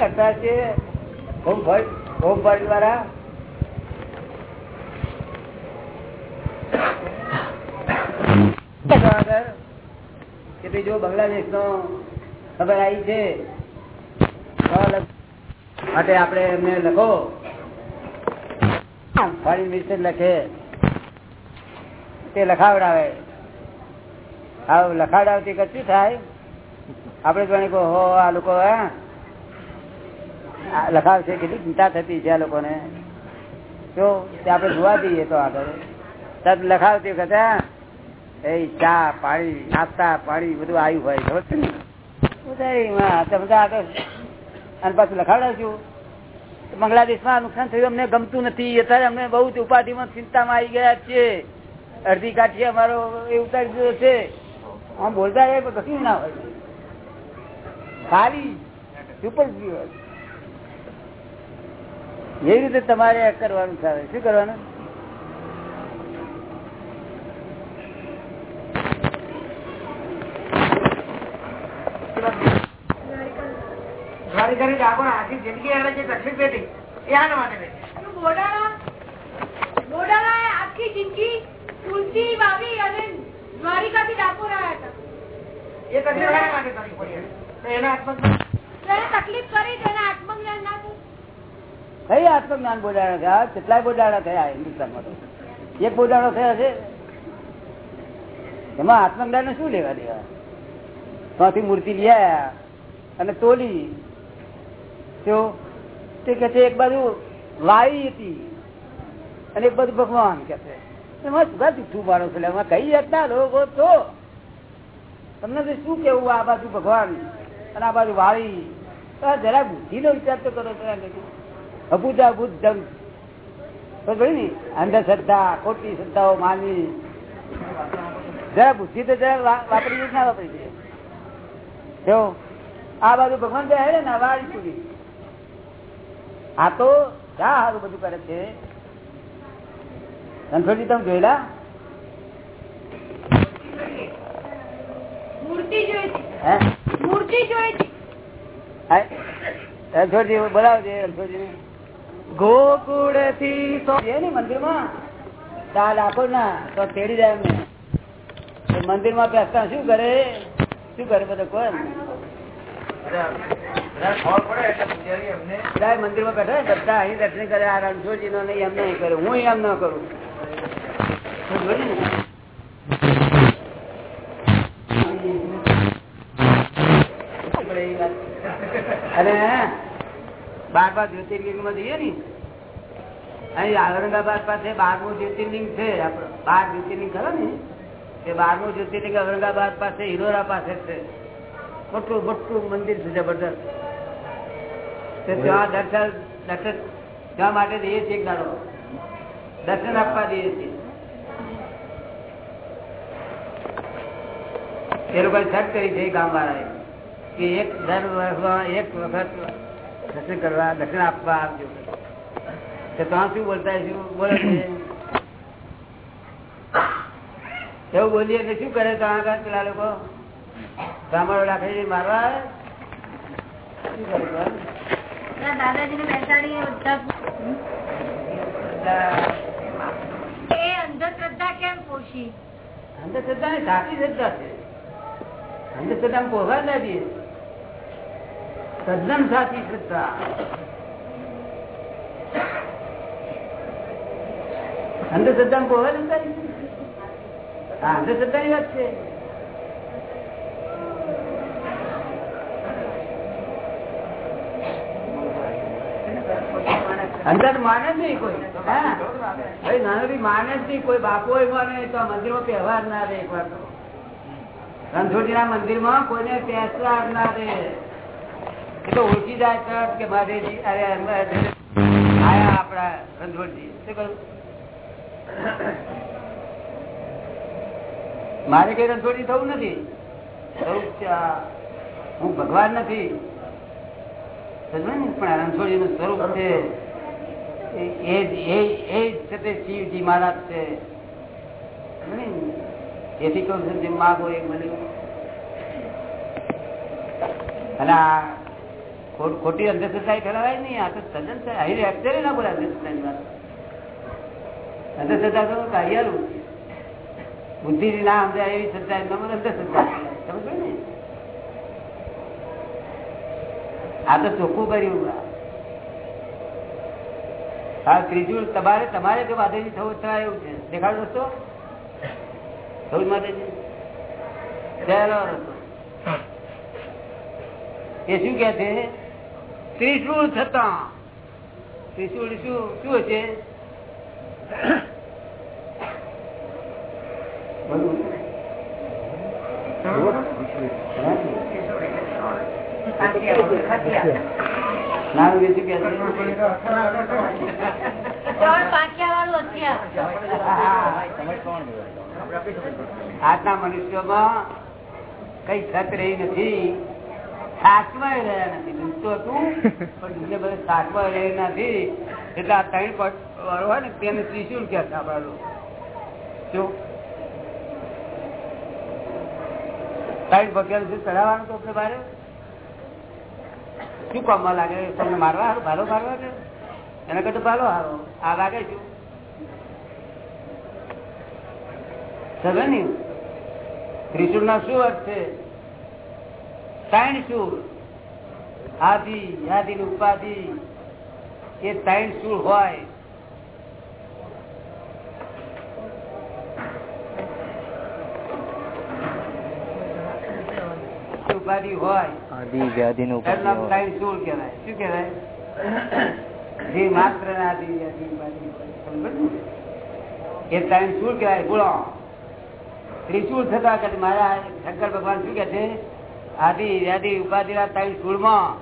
કરતા છે? હોમ ફળ હોમ ફળ દ્વારા? કે ભાઈ જો બાંગ્લાદેશ નો ખબર આવી છે. માટે આપણે એમને લખો. ફોરેન મિનિસ્ટર લખે. તે લખાવડાવે. આવું લખાવડાવતી કશું થાય? આપડે જાણી કહો હો આ લોકો લખાવશે કેટલી ચિંતા થતી છે આ લોકોને. જો આપડે જોવા જઈએ તો આગળ. તદ લખાવતી વખતે એ ચા, પાણી, નાસ્તા, પાણી, બધું આવ્યું હોય, ખબર છે અને પાછું લખાવડાવશું બાંગ્લાદેશમાં નુકસાન થયું, અમને ગમતું નથી. અત્યારે અમે બહુ ઉપાધિમાં, ચિંતામાં આવી ગયા છીએ. અડધી કાઠી અમારો એ ઉતારી દીધો છે. આમ બોલતા એ કશું ના હોય. સારી સુપર એવી રીતે તમારે કરવાનું થાય. શું કરવાનું? તકલીફ કરી તેના આત્મજ્ઞાન ના કઈ આત્મજ્ઞાન બોલાણા થયા કેટલાય બોલાણા થયા હિન્દુસ્તાનમાં તો. એક બોલાણો થયા છે? એમાં આત્મજ્ઞાન શું લેવા દેવા? ત્યાંથી મૂર્તિ લ્યા અને તોલી. તે કે છે, એક બાજુ વાઈ હતી અને એક બાજુ ભગવાન કે છે. એમાં શું જુઠ્ઠું મારો છે? એમાં કઈ જાતના લોકો છો? તમને તો શું કેવું આ બાજુ ભગવાન અને આ બાજુ વાળી જરા બુદ્ધિ નો વિચાર તો કરો અબુદા બુદ્ધ જંગ ને અંધશ્રદ્ધા ખોટી શ્રદ્ધાઓ માનવી. જરા બુદ્ધિ તો જરા વાપરી ના વાપરી છે જો આ બાજુ ભગવાન બે હેડે ને વાળી સુધી. આ તો શા સારું બધું કરે છે. રણછોડજી તમે જોયેલા? રણછોડજી બોલાવજે રણછોડજી ગોકુળથી મંદિરમાં દાલ આપો ના તો તેડી જાય એમને. મંદિરમાં બેસતા શું કરે? શું કરે બધો કોણ? મંદિરમાં બેઠા બધા અહીં દર્શન કરે, આ રણછોડજી નો નહીં, એમ નહીં કરે. હું એમ ન કરું. અને બાર બાર જ્યોતિર્લિંગમાં જઈએ ને, અહીં ઔરંગાબાદ પાસે બારમું જ્યોતિર્લિંગ છે બાર જ્યોતિર્લિંગ ખરો ને? એ બારમું જ્યોતિર્લિંગ ઔરંગાબાદ પાસે હિરોરા પાસે છે. મોટું મોટું મંદિર છે જબરદસ્ત. ત્યાં દર્શન દર્શન જવા માટે જઈએ છીએ દાડો. દર્શન આપવા જઈએ છીએ. એ લોકો સર્ચ કરી છે ગામ વાળાએ કે એક દર વર્ષમાં એક વખત દર્શન કરવા દર્શન આપવા આવજો. તો ત્યાં શું બોલતા શું બોલે છે એવું બોલીએ કે શું કરે ત્યાં આગળ પેલા લોકો? સાંભળો રાખી મારવા આવે? શું કરે દાદાજી ને બેસાડી એ અંધશ્રદ્ધા કેમ પોષી? અંધશ્રદ્ધા ને સાચી શ્રદ્ધા છે. અંધશ્રદ્ધા પોહવા નથી તદ્દન સાચી શ્રદ્ધા અંધશ્રદ્ધા હા અંધશ્રદ્ધા ની વાત છે. અંદર માને જ નહીં કોઈ. ભાઈ નાનોરી માને જ નહીં કોઈ. બાપો માને, તો મંદિરમાં પહેવાર ના રે એક વાર રણછોડી ના મંદિરમાં કોઈને તહેવાર ના દે. એ ઓળખી જાય કે મારે અરે આયા આપડા રણછોડજી શું કહ્યું? મારે કઈ રણછોડી થવું નથી? હું ભગવાન નથી. પણ રણછોડી નું સ્વરૂપ છે. શિવજી મહારાજ છે. એથી કહું છું માગો એ મળ્યું અને ખોટી અંધશ્રદ્ધા ફેલાવાય નહીં. આ તો સજન છે. અહીં એક્ચુઅલી ના બોલે અંધશ્રદ્ધાની વાત. અંધશ્રદ્ધા તો કાર્યાલું. બુદ્ધિ ના સમજાય એવી શ્રદ્ધા એમના મને અંધશ્રદ્ધા. સમજ ને? આ તો ચોખ્ખું કર્યું. હા ત્રીજું તમારે તમારે જો માધેજી થવું થાય એવું છે. દેખાડો દોસ્તો. થવું માધેજી ચાલો એ શું કે છે? ત્રિશુળ છતાં ત્રિશુળ શું શું હશે? આજના મનુષ્યોમાં કઈ છત રહી નથી. સાચવાય રહ્યા નથી. દુઃખ હતું પણ બીજે બધે સાચવાય રહ્યા નથી. એટલે આ ત્રણ પટ વાળો હોય ને, તેને ત્રિશુલ કે આપણા શું ત્રણ ભગ્યા શું ચડાવવાનું તો આપણે બારે? શું કામમાં લાગે? તમને મારવા હારું? ભાલો મારવા કે? એના કરતા ભાલો હારો. આ લાગે શું? સમજે ને ત્રિશુળ ના શું અર્થ છે? ત્રણ શું આદિ યાદી ને ઉપાધિ. એ ત્રણ શું હોય. ઉપાધિ હોય. આદિ વ્યાધિ નું એનું નામ કહેવાય. શું કહેવાય? જે માત્ર આદિ ઉપાધિ? એ ત્રણ શૂળ કહેવાય. ગુણો ત્રિશુળ થતા મારા શંકર ભગવાન શું કે છે? આદિ વ્યાધિ ઉપાધિ ત્રણ શૂળમાં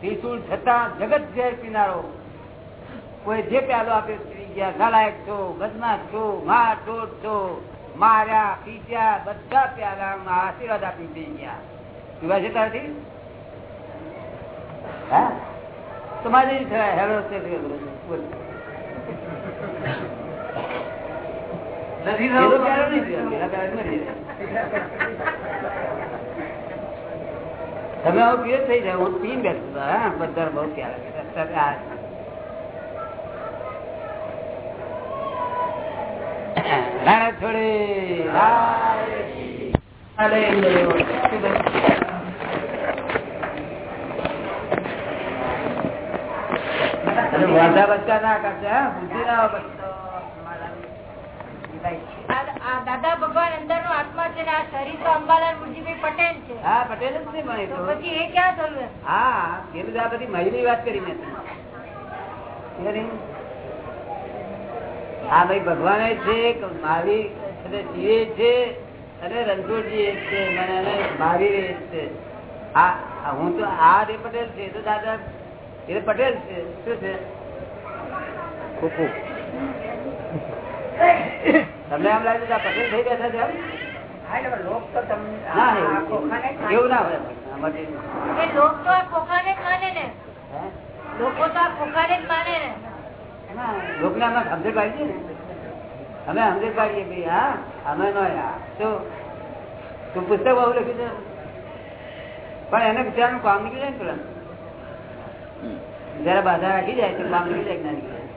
ત્રિશુળ છતાં જગત ઝેર પીનારો કોઈ જે પ્યાલો આપે ગયા નાલાયક છો બદમાશ છો મા ચોટ છો માર્યા પીટ્યા બધા પ્યાલા આશીર્વાદ આપી દઈ ગયા. પીવા છે તારથી? હા? તમારે હેરો છે. નથી પેલો થવું. પ્યાલો નહીં પીવાનો, પેલા પ્યાલા મરી જાય. તમે આવું પીએ થઈ જાય, હું પી બેઠો હા બધા બહુ. અત્યારે રાણા છોડે વાંધા બચ્ચા ના કરશે બુદ્ધિ ના દાદા ભગવાન અંદર નો આત્મા છે ને, આ શરીર તો અંબાલાલ મુરજીભાઈ પટેલ છે. હા પટેલ જ. પછી એ ક્યાં થયું હા બધી મહિલી વાત કરી મેં ખરી? ભાઈ ભગવાન છે મારી અને શિવે છે અને રણછોડજી એ છે મને મહાવીર એક છે. આ આ હું તો આ રે પટેલ છે તો દાદા એ પટેલ છે. શું છે? તમને એમ લાગે છે આ પટેલ થઈ ગયા છે એમ? હા, એટલે લોક તો તમને ના આ એવું ખોખાને જ એવું ના હોય આમાંથી. તો આ ખોખાને માને ને. લોકો તો આ ખોખાને જ માને ને. ના, અમે સમજણ પાડીએ ને. અમે સમજણ પાડીએ ભાઈ હા અમે નો શું તું પુસ્તક બહુ લખ્યું છે? પણ એને બિચારાનું કામ નીકળી જાય ને પેલા જયારે બાધા રાખી જાય તો કામ નીકળી જાય ના નીકળી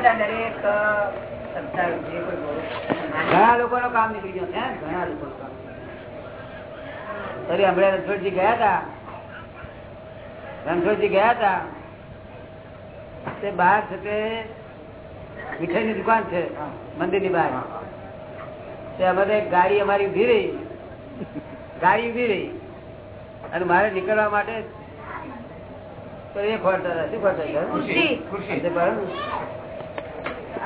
જાય. દરેક કામ નીકળી ગયું છે ઘણા હમણાં રણછોડજી ગયા હતા? રણછોડજી ગયા હતા? તે બહાર છે તે મીઠાઈ ની દુકાન છે મંદિરની બહાર. તે અમારે ગાડી અમારી ઊભી રહી. ગાડી ઊભી રહી. અને મારે નીકળવા માટે તો એ ખોરતા. શું ખોરતા હતા? ખુરશી. તે બરાબર?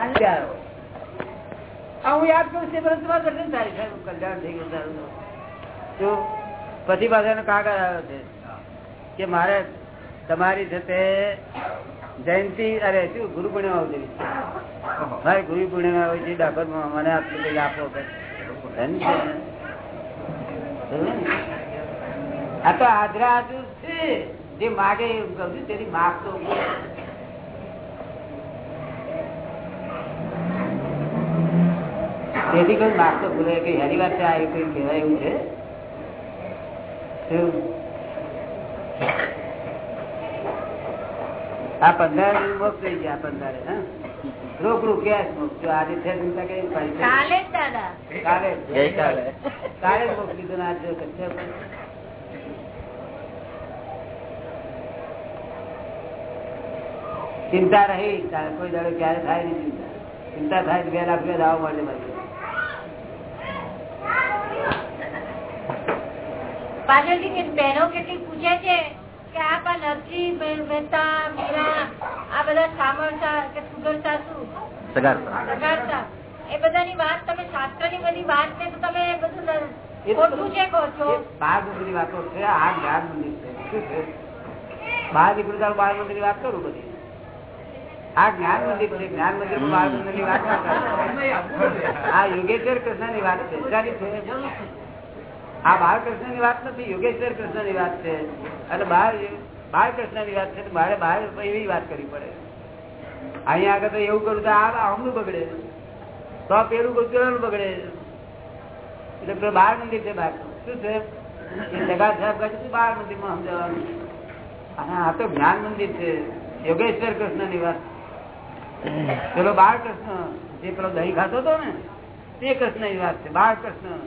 અને આવ્યો. આ હું યાદ કરું છું પરંતુ મારું દર્શન થાય છે કલ્યાણ થઈ ગયું સારું તો. પછી પાછો કાગળ આવ્યો છે કે મારે તમારી સાથે જયંતિ, અરે શું, ગુરુ પૂર્ણિમા આવતી. ભાઈ, ગુરુ પૂર્ણિમા હોય છે, ડાકોરમાં મને આટલું કઈ આપો? આ તો આદરા આજુ છે જે માગે એવું કહું છું, તેની માગ તો તેથી કોઈ માગતો ભૂલે કે હેરી વાત છે આ કઈ કહેવાય એવું છે. આ પંદર મોક્ષ થઈ ગયા પંદરે હા? રોકડું કેશ મોક્ષ જો આજે છે ચિંતા કઈ પડી કાલે કાલે કાલે. મોક્ષ લીધું આજે ચિંતા રહી કોઈ દાડો ક્યારે થાય નહીં ચિંતા. ચિંતા થાય તો બે લાખ માટે પાછળથી કે બહેનો કેટલી પૂછે છે કે આ નરસિંહ મહે- મહેતા મીરા આ બધા સામરતા કે સુગરતા શું સગારતા એ બધાની વાત તમે શાસ્ત્રની બધી વાત છે તો તમે બધું ખોટું છે કહો છો. બાર મંદિરની વાતો છે આ જ્ઞાન મંદિર છે. છે બહાર બાર વાત કરું બધી. આ જ્ઞાન મંદિર છે. જ્ઞાન મંદિર બાર આ યોગેશ્વર કૃષ્ણની વાત છે. આ બાળકૃષ્ણની વાત નથી, યોગેશ્વર કૃષ્ણની વાત છે. અને બાર બાળકૃષ્ણની વાત છે, તો મારે બહાર એવી વાત કરવી પડે. અહીંયા આગળ તો એવું કરું તો આ આમનું બગડે. તો પેલું કરું બગડે. એટલે બાળ મંદિર છે બાર. શું છે? જગા સાહેબ કહે છે બાર મંદિરમાં સમજાવવાનું? અને આ તો જ્ઞાન મંદિર છે. યોગેશ્વર કૃષ્ણની વાત. પેલો બાળ કૃષ્ણ જે પેલો દહીં ખાતો હતો ને તે કૃષ્ણની વાત છે. બાળ કૃષ્ણ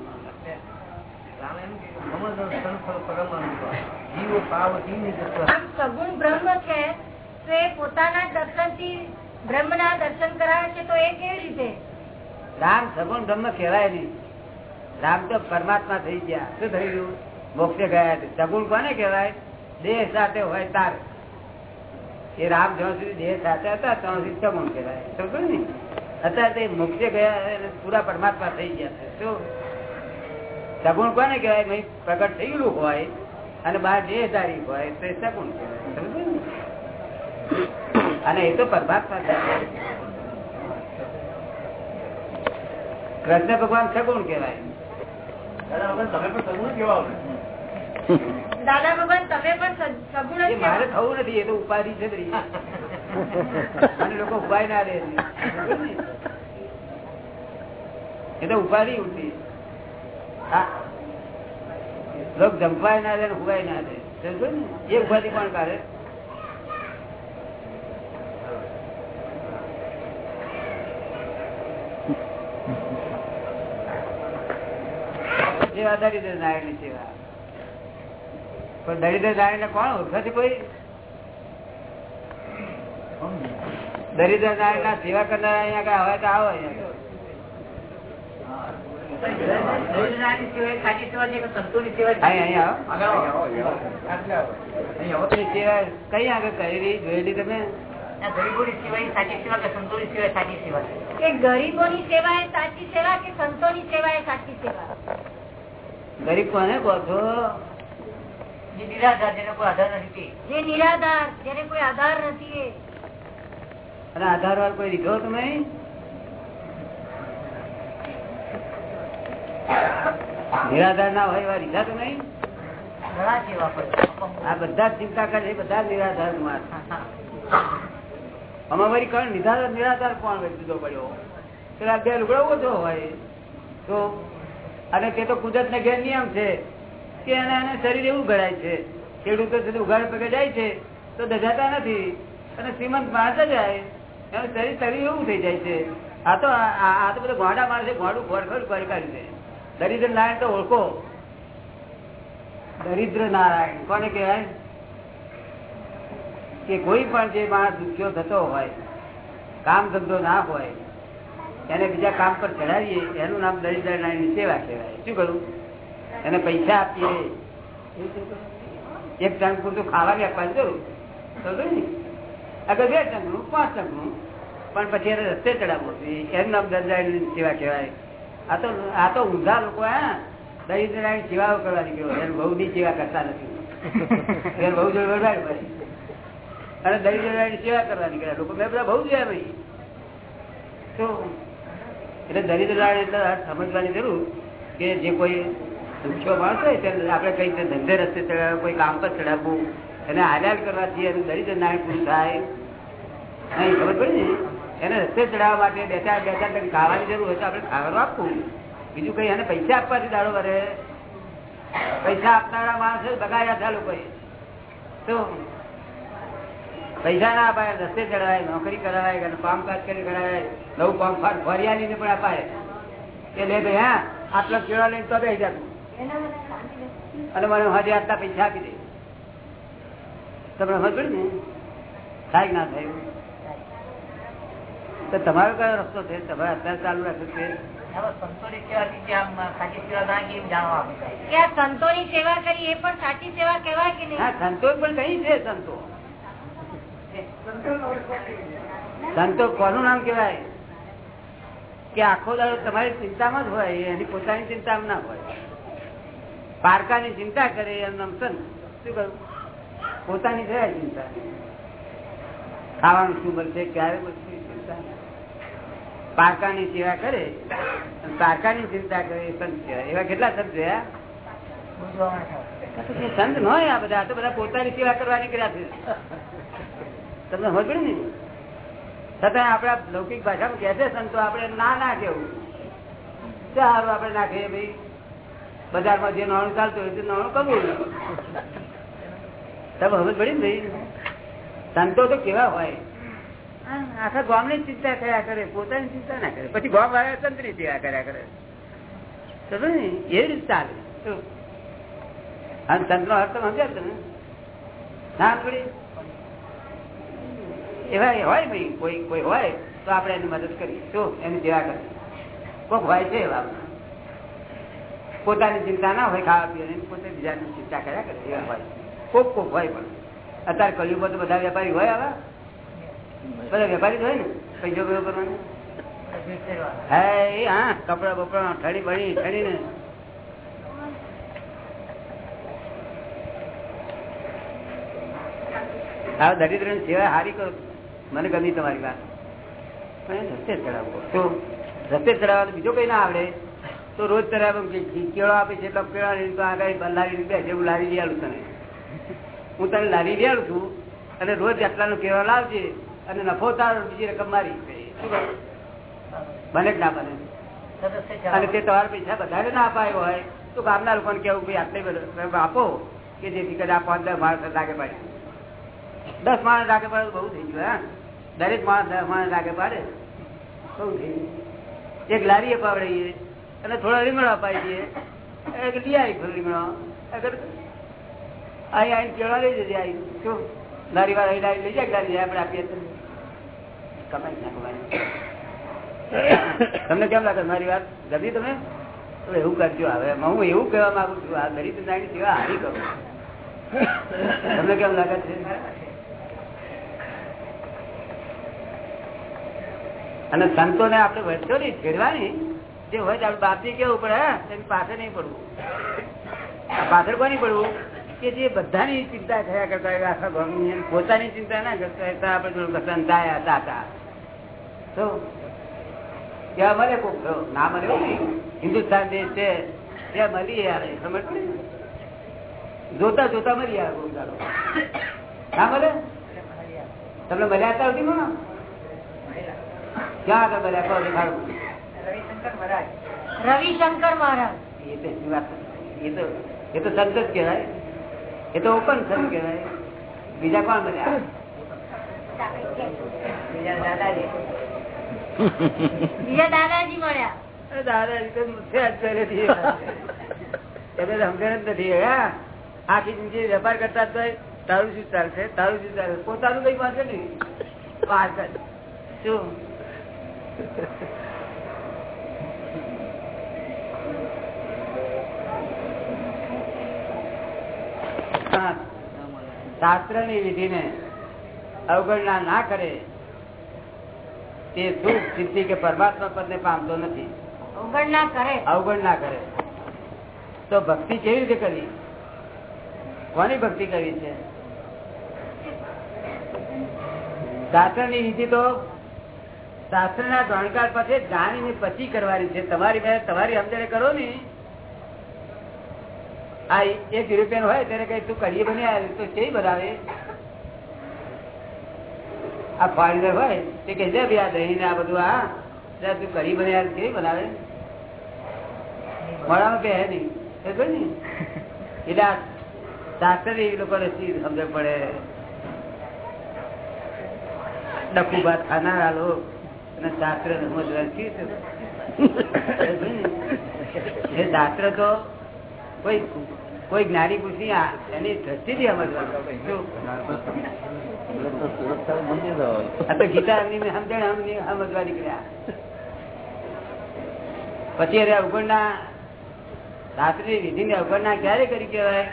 સગુણ બ્રહ્મ છે તો એ પોતાના દર્શનથી બ્રહ્મ ના દર્શન કરાવે છે તો એ કેવી રીતે? રામ સગુણ બ્રહ્મ કહેવાય નહીં રામ તો પરમાત્મા થઈ ગયા. શું થઈ ગયું? મોક્ષે ગયા સગુણ કોને કહેવાય? દેહ સાથે હોય તાર. એ રામ જ્યાં સુધી દેહ સાથે હતા, ત્યાં સુધી સગુણ કહેવાય. સમજો ને? અત્યારે તે મુખ્ય ગયા પૂરા પરમાત્મા થઈ ગયા છે. શું? સગુણ કોને કહેવાય? ભાઈ, પ્રગટ થયેલું હોય અને બહાર દેહધારી હોય, તો એ સગુણ કહેવાય. સમજો અને એ તો પરમાત્મા કૃષ્ણ ભગવાન સગુણ કહેવાય. દાદા ભગવાન તમે પણ સગુણ મારે થવું નથી એ તો ઉપાધિ છે અને લોકો ઉપાય ના દે એ તો ઉપાધિ ઉઠી લોક જંપાય ના દે ને ઉપાય ના દે એ ઉપાધિ કોણ કરે સેવા દરિદ્ર નારાયણની સેવા. પણ દરિદ્ર નારાયણ ને કોણ ઓળખે છે કોઈ? દરિદ્ર નારાયણ ના સેવા કરનાર અહીંયા કઈ હવે તો આવો અહીંયા કઈ આગળ કરી જોયેલી તમે? ગરીબ કોને કહો એ જે નિરાધાર જેને કોઈ આધાર નથી અને આધાર વાર કોઈ લીધો તમે નિરાધાર ના હોય એવા લીધા તમે આ બધા ચિંતા કરે બધા નિરાધાર માર અમારી કોણ નિરાધાર નિરાધાર કોણ જુદો પડ્યો? પેલા બે લુગડા ઓછો હોય. તો અને તે તો કુદરત ને ઘેર નિયમ છે. કે એને શરીર એવું ઘડાય છે. ખેડૂતો સુધી ઉઘાડ પગે જાય છે, તો દજાતા નથી. અને શ્રીમંત માણસ જ જાય. એનું શરીર શરીર એવું થઈ જાય છે. આ તો આ તો બધું ગોડા માણસે ગોડું ગોડખોડ કરી છે. દરિદ્ર નારાયણ તો ઓળખો. દરિદ્ર નારાયણ. કોને કહેવાય? કે કોઈ પણ જે માણસ દુખ્યો થતો હોય, કામ ધંધો ના હોય, એને બીજા કામ પર ચડાવીએ એનું નામ દરિદ્ર નારાયણ સેવા કહેવાય. શું કરું એને પૈસા આપીએ. એક ટંક પૂરતું ખાવાની આપવાની જરૂર. ને અગર બે ટંકનું પાંચ ટંકનું પણ પછી એને રસ્તે ચડાવવું. એનું નામ સેવા કહેવાય. આ તો આ તો ઊંધા લોકો, હા. દરિદ્રનારાયણ સેવાઓ કરવાની કહેવાય. એને બહુની સેવા કરતા નથી. એને બહુ જોડે વધારે પડે અને દરિદ્રનારાયણ સેવા કરવાની કહેવાય. લોકો મેં બધા બહુ જોયા ભાઈ. તો, એટલે દરિદ્રનારાયણ એટલે સમજવાની જરૂર કે જે કોઈ દુખ્યો માણસ હોય આપણે કઈ ધંધે રસ્તે ચડાવવું, કોઈ કામ પર ચડાવવું, એને હાલ્યાલ કરવાથી એનું દરિદ્ર નાય પૂરું થાય. નહીં, ખબર પડી ને? એને રસ્તે ચડાવવા માટે બે ચાર બે ચાર ખાવાની જરૂર હોય તો આપણે ખાવાનું આપવું. બીજું કઈ એને પૈસા આપવાથી દાડો વરે. પૈસા આપનારા માણસો બગાડ્યા હતા લોકોએ. તો પૈસા ના અપાય, રસ્તે ચડાવાય, નોકરી કરાવાય અને કામકાજ કરી કરાવાય, નવું કામ ફરિયાની ને પણ અપાય. કે લે ભાઈ, હા, આટલા કેળા લઈને તો બે જતું અને મને હજી આટલા પૈસા આપી દે. તમને સમજ ને? થાય ના થયું? તો તમારો કયો રસ્તો છે? તમારે અત્યારે ચાલુ રાખ્યું છે? સેવાથી સાચી સેવા ના કે એમ જાણવા આપે કે આ કરી એ પણ સાચી સેવા કહેવાય કે નહીં? સંતો પણ કઈ છે સંતો? સંતો કોનું નામ કેવાય કે આખો દાડો તમારી ચિંતામાં જ હોય એની પોતાની ચિંતામાં ના હોય. પારકાની ચિંતા કરે શું કરું પોતાની થયા ચિંતા. ખાવાનું શું મળશે? ક્યારે મળશે ચિંતા? પારકાની સેવા કરે? પારકાની ચિંતા કરે સંત એવા કેટલા સંત થાય. સંત ન હોય આ બધા તો બધા પોતાની સેવા કરવા નીકળ્યા છે. તમને હોય પડે ને? છતાં આપડા લૌકિક ભાષામાં કહે છે સંતો, આપણે ના ના કેવું સારું આપણે નાખીએ ભાઈ? બજારમાં જે નાણું ચાલતું હોય તે નાણું કબૂલ તમે હવે પડી ને સંતો તો કેવા હોય? આખા ગામની ચિંતા કર્યા કરે પોતાની ચિંતા ના કરે. પછી ગામ વાળા સંતની સેવા કર્યા કરે. સમજો ને? એવી રીતે ચાલે. શું? અને સંતનો અર્થ સમજ્યા તમે ના? પડી એવા હોય ભાઈ કોઈ કોઈ હોય તો આપણે એની મદદ કરીએ. શું? એની સેવા કરીએ. કોક હોય છે એવા. પોતાની ચિંતા ના હોય, ખાવા પીવાની પોતે બીજાની ચિંતા કર્યા કરે, એવા હોય. કોક કોક હોય પણ. અત્યારે કળિયુગ તો બધા વેપારી હોય આવા બધા વેપારી હોય ને, પૈસો કયો કરવાનો. હે હા, કપડા બપડા ઠડી બળી ઠડી ને હા દરિદ્રની સેવા હારી કરો. મને ગમી તમારી વાત. રસ્તે ચડાવો રસ્તે ચડાવવાનું બીજો કઈ ના આવડે. તો રોજ ચડાવ કેળો આપે છે તો કેળા આગળ બે જેવું લારી લઈ આલું તને. હું તને લારી લઈ છું અને રોજ આટલાનો કેળો લાવજે અને નફો તારો બીજી રકમ મારી? બને જ ના બને? અને તે તમારા પૈસા વધારે ના અપાયો હોય, તો ગામના લોકોને કેવું ભાઈ આટલી આપો કે જેથી કરી આ દસ માણસ લાગે પાડે. દસ માણસ લાગે પાડે બહુ થઈ ગયું, હા? દરેક માણસ દસ માણસ લાગે પાડે. બહુ થઈ ગયું. એક લારી અપાવડાવીએ અને થોડા રીંગણા પાઈ દઈએ. લઈ ના તમને. કેમ લાગે મારી વાત? ગમી તમે તો એવું કરજો હવે. હું એવું કહેવા માંગુ છું, આ ગરીબ નાની સેવા હારી કરું. તમને કેમ લાગે છે? અને સંતોને આપડે વર્ષો નહીં છેડવાની જે હોય તો બાપથી કેવું પડે પાસે નહીં પડવું. પાછળ કોની પડવું? કે જે બધાની ચિંતા થયા કરતા આખા ગામની પોતાની ચિંતા ના કરતા હોય આપણે થોડું સંતાયા દાતા તો ત્યાં મળે કોક ના મળે હિન્દુસ્તાન દેશ છે, ત્યાં મળી આવે સમજ જોતા જોતા મળી આવે કોક દાડો. ના મળે? તમને મળ્યા હતા? ક્યાં આગળ મળ્યા? કહો, દેખાડો. રવિશંકર મહારાજ. રવિશંકર મહારાજ. એ તો એ તો સંત જ કહેવાય. એ તો ઓપન સંત કહેવાય. બીજા કોણ મળ્યા બીજા દાદાજી. બીજા દાદાજી મળ્યા. તો. તમે સમજણ જ નથી આખી જિંદગી વેપાર કરતા હોય તારું શું ચાલશે તારું શું ચાલશે પોતાનું કઈ પાસે નહીં. બહાર કાઢ. શું હા. શાસ્ત્રની વિધિને અવગણના ના કરે તે દુઃખ સિદ્ધિ કે પરમાત્મા પદને પામતો નથી. અવગણના કરે. અવગણના કરે. તો ભક્તિ કેવી રીતે કરવી? કોની ભક્તિ કરવી છે? શાસ્ત્રની વિધિ તો શાસ્ત્રના જાણકાર પાસે જાણીને પછી કરવાની છે. તમારી તમારી સમજણે કરો ને. આ એક યુરોપિયન હોય ત્યારે કઈ તું કઢી બની તો કે બનાવે. આ ફોરેનર હોય તે કહે છે આ દહીં ને આ બધું આ તું કરી બને આવે કેવી બનાવે. મોડામાં પહેરે નહીં? એટલે આ શાસ્ત્ર એ લોકોને શી સમજ પડે? ડકુ ભાત ખાનારા લોકો. અને શાસ્ત્ર સમજવા શી એ શાસ્ત્ર તો કોઈ કોઈ જ્ઞાની પૂછી એની દ્રષ્ટિથી સમજવાનું? ગીતા સમજણ સમજવા નીકળ્યા. પછી અરે અવગણના, રાત્રિ વિધિ ની અવગણના ક્યારે કરી કહેવાય?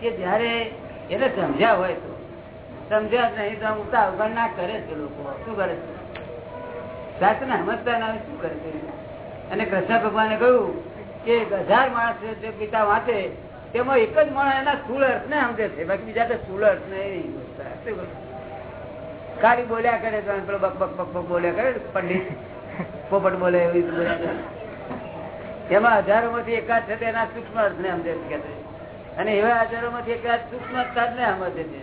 કે જયારે એને સમજ્યા હોય તો. સમજ્યા નહીં તો ઉતા અવગણના કરે છે લોકો. શું કરે છે? શાસ્ત્ર ને સમજતા ના શું કરે છે? અને કૃષ્ણ ભગવાને કહ્યું કે હજાર માણસ પિતા વાંચે તેમાં એક જ માણસ એના સ્થુલ અર્થ ને સમજે છે. બાકી બીજા તો સ્થુલ અર્થ નહીં. ખાલી બોલ્યા કરે તો પેલો બક બક બક બક બોલ્યા કરે પંડિત. પોપટ બોલે એવી બોલ્યા કરે. એમાં હજારો માંથી એકાદ છે તેના સૂક્ષ્મ અર્થ ને સમજે છે અને એવા હજારો માંથી એકાદ સૂક્ષ્મ અર્થ ને સમજે છે.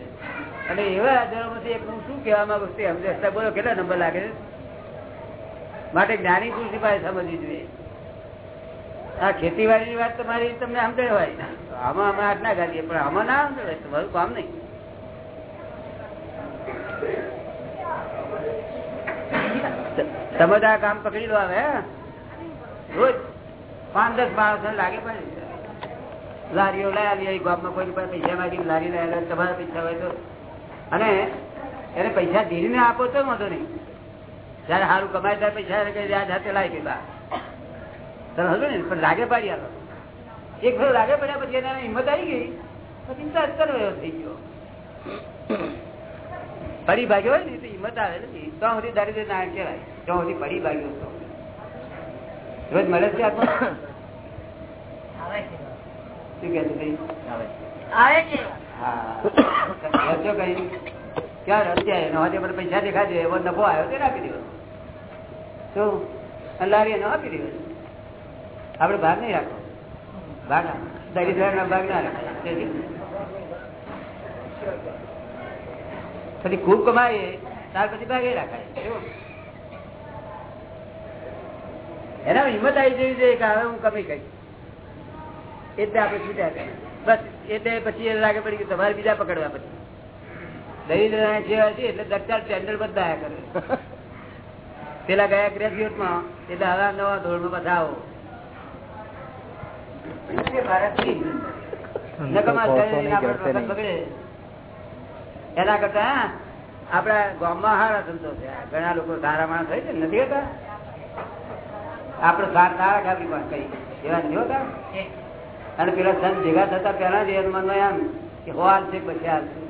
અને એવા હજારો માંથી એક હું શું કહેવા માંગુ તે સમજે બોલો, કેટલા નંબર લાગે માટે જ્ઞાની પુરુષ પાસે સમજવી જોઈએ. આ ખેતીવાડી ની વાત તમારી તમને સમજણ હોય આમાં અમે હાથ ના ગાડીએ પણ આમાં ના સમજણ હોય તમારું કામ નહીં. તમે તો આ કામ પકડી લો હવે રોજ પાંચ દસ માણસ લાગે પડે લારીઓ લાવી ગામમાં કોઈ પાસે માંગી લારી લાવેલા તમારા પૈસા હોય તો. અને એને પૈસા ધીરીને આપો તો વાંધો નહીં. જયારે સારું કમાય ત્યારે પૈસા જાતે લાવી ગયેલા તને હતું ને? પણ લાગે પાડી આલો. એક ફેર લાગે પડ્યા પછી એને હિંમત આવી ગઈ પછી કરવાયો થઈ ગયો. પડી ભાગ્યો હોય ને તો હિંમત આવે નથી. તો સુધી દારિદ્ર ના કહેવાય. તો સુધી પડી ભાગ્યો તો. રોજ મળે છે આત્મા? શું કે છે ભાઈ? આવે છે. હા. કઈ ક્યાં રસ્યા એનો હાથે પણ પૈસા દેખાશે એવો નફો આવ્યો તે રાખી દેવો શું? લારી એનો આપી દેવો આપડે ભાગ નહીં રાખો. ભાગ દરિદ્ર ના ભાગ ના રાખો. પછી ખૂબ કમાઈએ, ત્યાર પછી ભાગે રાખાય એના હિંમત આવી જવી જોઈએ કે હવે હું કમી કઈ એટલે આપણે છૂટ્યા બસ એટલે પછી એ લાગે પડી કે તમારે બીજા પકડવા પછી દરિદ્ર જેવા છે એટલે દક્ષાળ ટેન્ડર બધાયા કરે. પેલા ગયા ગ્રેજ્યુએટમાં એટલે હવે નવા ધોરણમાં બધા આવો એ ભારતથી નકમા શરીરને આપણો વખત બગડે. એના કરતા આપડા ગામમાં સારા સંતો છે. ઘણા લોકો સારા માણસ હોય છે નથી હોતા? આપડે સારા ખાતી પણ કઈ. એવા નથી હોતા? અને પેલા સંત ભેગા થતા પેલા જ મનમાં એમ કે હો હાલ છે પછી હાલ છે.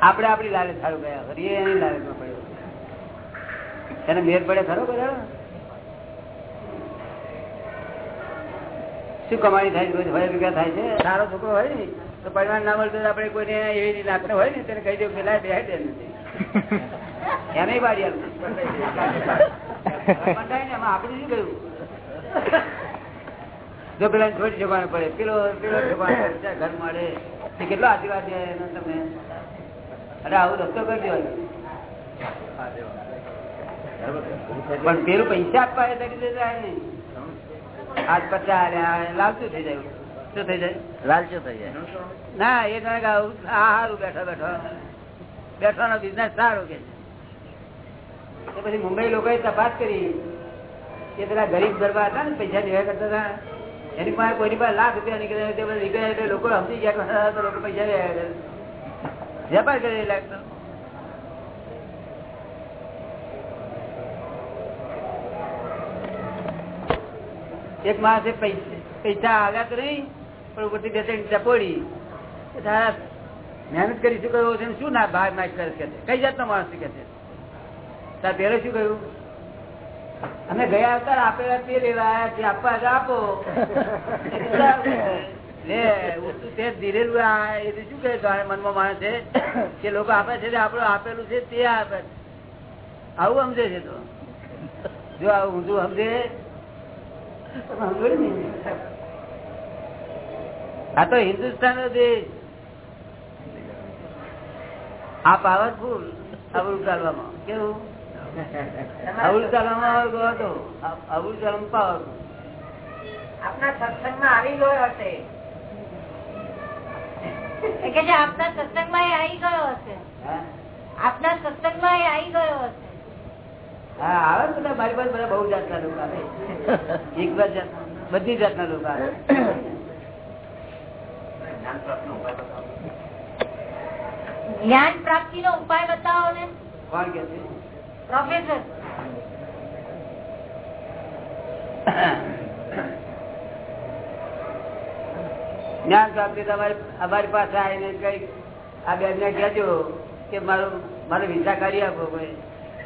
આપડે આપણી લાલચ સારું ગયા ફરી એની લાલચમાં પડ્યો. એને મેર પડે ખરો બધા શું કમાણી થાય રોજ હોય ભેગા થાય છે? સારો છોકરો હોય ને તો પરિવાર ના મળતો આપણે કોઈને એવી રીતે આપણે હોય ને તેને કહી દઉં પેલા બે દે નથી એને આપણે શું કહ્યું જો પેલા છોડી જવાનું પડે પેલો પેલો જવાનું પડે, ઘર મળે. તે કેટલો આશીર્વાદ છે એનો તમે અરે આવું રસ્તો કરી દેવાનો. પણ પેલું પૈસા આપવા એ તરીકે જાય નહીં. આજ પચાસ લાલચું થઈ જાય? શું થઈ જાય? લાલચું થઈ જાય? ના એ તમે કહો, આ સારું બેઠો બેઠો. બિઝનેસ સારો કે છે. પછી મુંબઈ લોકોએ તપાસ કરી કે પેલા ગરીબ ગરબા હતા ને પૈસા દેવા કરતા હતા. એની પાસે કોઈની પાસે લાખ રૂપિયા નીકળે તે બધા નીકળ્યા એટલે લોકો સમજી ગયા તો લોકો પૈસા લેવા વેપાર કરી લાગતો એક માણસે પૈસા આવ્યા તો નહીં, પણ ઉપરથી બે ત્રણ ચપોડી તારા મહેનત કરી શું કહ્યું છે શું ના ભાગ માગ કઈ જાતનો માણસ કે છે? તાર પેલો શું કહ્યું અમે ગયા અવતાર આપેલા તે લેવા છે આપવા આપો. લે તે ધીરેલું આ, એ શું કહે મનમાં માણસ છે કે લોકો આપે છે તે આપણું આપેલું છે તે આપે આવું સમજે છે તો? જો આવું ઊંધું સમજે તો. આ તો હિન્દુસ્તાન નો આ પાવરફુલ અબુલ ચાલવામાં કેવું? અબુલ ચાલવામાં હતો. અબુલ કાલમ પાવરફુલ આપના સત્સંગમાં આવી ગયો હશે. એ કે છે આપના સત્સંગમાં આવી ગયો હશે. આપના સત્સંગમાં આવી ગયો હશે. હા આવે બધા મારી પાસે બધા બહુ જાતના લોકો આવે. એક બાદ જાત બધી જાતના લોકો આવે. જ્ઞાન પ્રાપ્તિ નો ઉપાય બતાવો ને. કોણ કે પ્રોફેસર. જ્ઞાન પ્રાપ્તિ તમારી અમારી પાસે આવીને કઈ આ બેન ને કહેજો કે મારું મારો વિઝા કાઢી આપો કોઈ.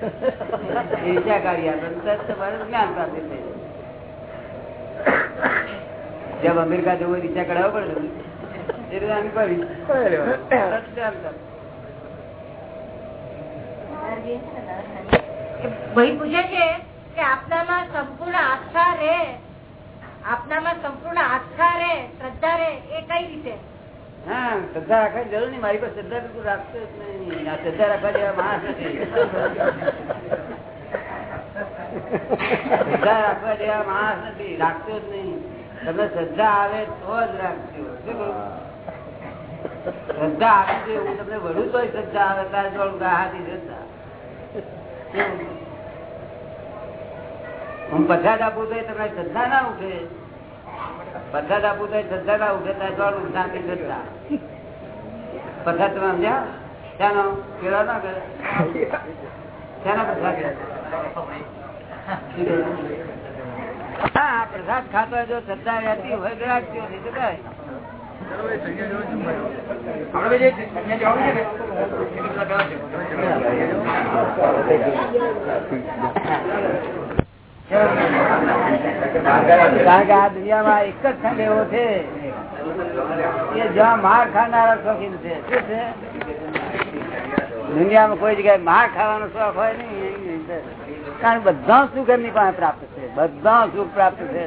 એ વિઝા કાઢી આપે તમારે જ્ઞાન પ્રાપ્તિ થઈ જાય. જેમ અમેરિકા જવું રીચા કઢાવવો પડે એ રીતે આની. ભાઈ પૂછે છે કે આપનામાં સંપૂર્ણ આસ્થા રે? આપનામાં સંપૂર્ણ આસ્થા રે? શ્રદ્ધા રે? એ કઈ રીતે? શ્રદ્ધા આવે તો જ રાખજો? શ્રદ્ધા આવી છે હું તમને વડું તો શ્રદ્ધા આવે, તારે શ્રદ્ધા. હું પછાત આપું તો તમને શ્રદ્ધા ના ઉઠે. પછાત આપું તો શ્રદ્ધા ના ઉઠે ત્યારે શાંતિ શ્રદ્ધા પછાત સમજ્યા? શાનો? કેળો ના કરે. શાના પ્રસાદ હા પ્રસાદ ખાતો જો શ્રદ્ધા રહેતી હોય તો રાખજો નહીં તો કાંઈ. કારણ કે આ દુનિયામાં એક જ ખંડ એવો છે એ જ્યાં માર ખાનારા શોખીન છે. શું છે? દુનિયામાં કોઈ જગ્યાએ માર ખાવાનો શોખ હોય નહીં કારણ બધા સુખ એમની પાસે પ્રાપ્ત છે. બધા સુખ પ્રાપ્ત છે.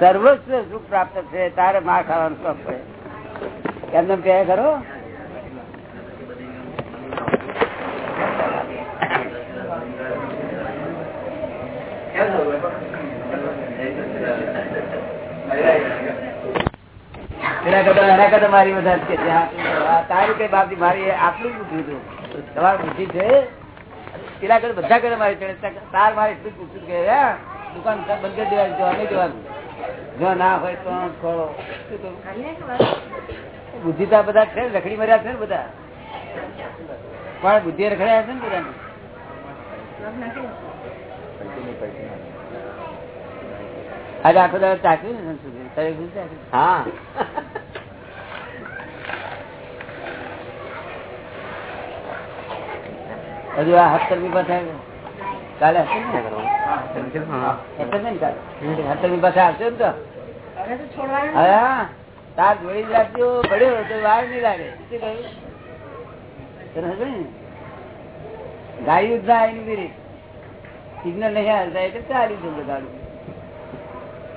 સર્વસ્વ સુખ પ્રાપ્ત છે. તારે માર ખાવાનો શોખ હોય. એમને કહે, ખરો? દુકાન બંધ કરી દેવાની જો નહીં દેવાનું જો ના હોય તો ખોળો. બુદ્ધિ તો બધા છે રખડી મર્યા છે ને બધા. પણ બુદ્ધિ રખડ્યા છે ને બધા આજે આખો દાડો ચાખ્યું ને સંસ્કૃતિ તારે શું ચાખ્યું? હા. હજુ આ હત્તરમી પાસે કાલે હત્તર ને? પાસે આવશે ને તો? હા. તાર જોડી રાખજો. પડ્યો તો વાર નહીં લાગે. શું કહ્યું? ગાયું જ ના એની વિરુદ્ધ સિગ્નલ નહીં હાલતા એટલે ચાલી જવું ગાડું.